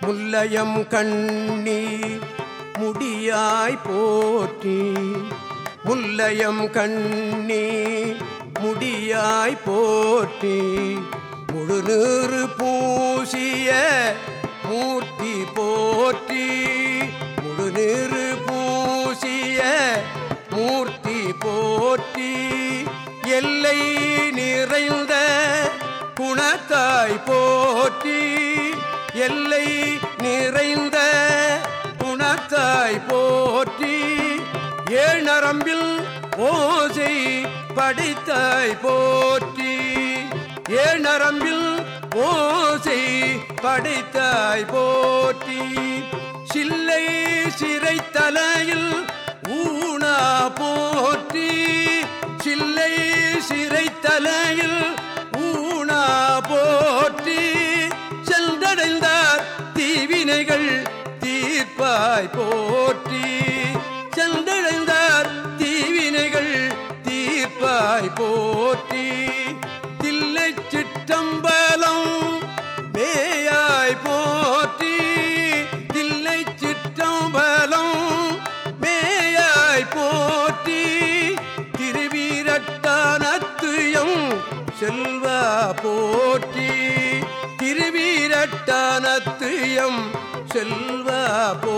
முல்லயம் கண்ணி முடியாய் போற்றி. முல்லயம் கண்ணி முடியாய் போற்றி. முழுநீறு பூசிய மூர்த்தி போற்றி. முழுநீறு பூசிய மூர்த்தி போற்றி. எல்லை நிறைந்த குணத்தாய் போற்றி. எல்லை நிறைந்த குணத்தாய் போற்றி நரம்பில் ஓசை படைத்தாய் போற்றி நரம்பில் ஓசை படைத்தாய் போற்றி. சில்லை சிறை தலையில் ஊனா போற்றி சில்லை சிறை தீர்ப்பாய் போற்றி சென்றடைந்தார் தீவினைகள் தீர்ப்பாய் போற்றி. தில்லை சிற்றம்பலம் மேயாய் போற்றி. தில்லை சிற்றம்பலம் மேயாய் போற்றி. திருவீரட்டானத்துயம் செல்வா போற்றி. திருவீரட்டானத்துயம் செல்வா போ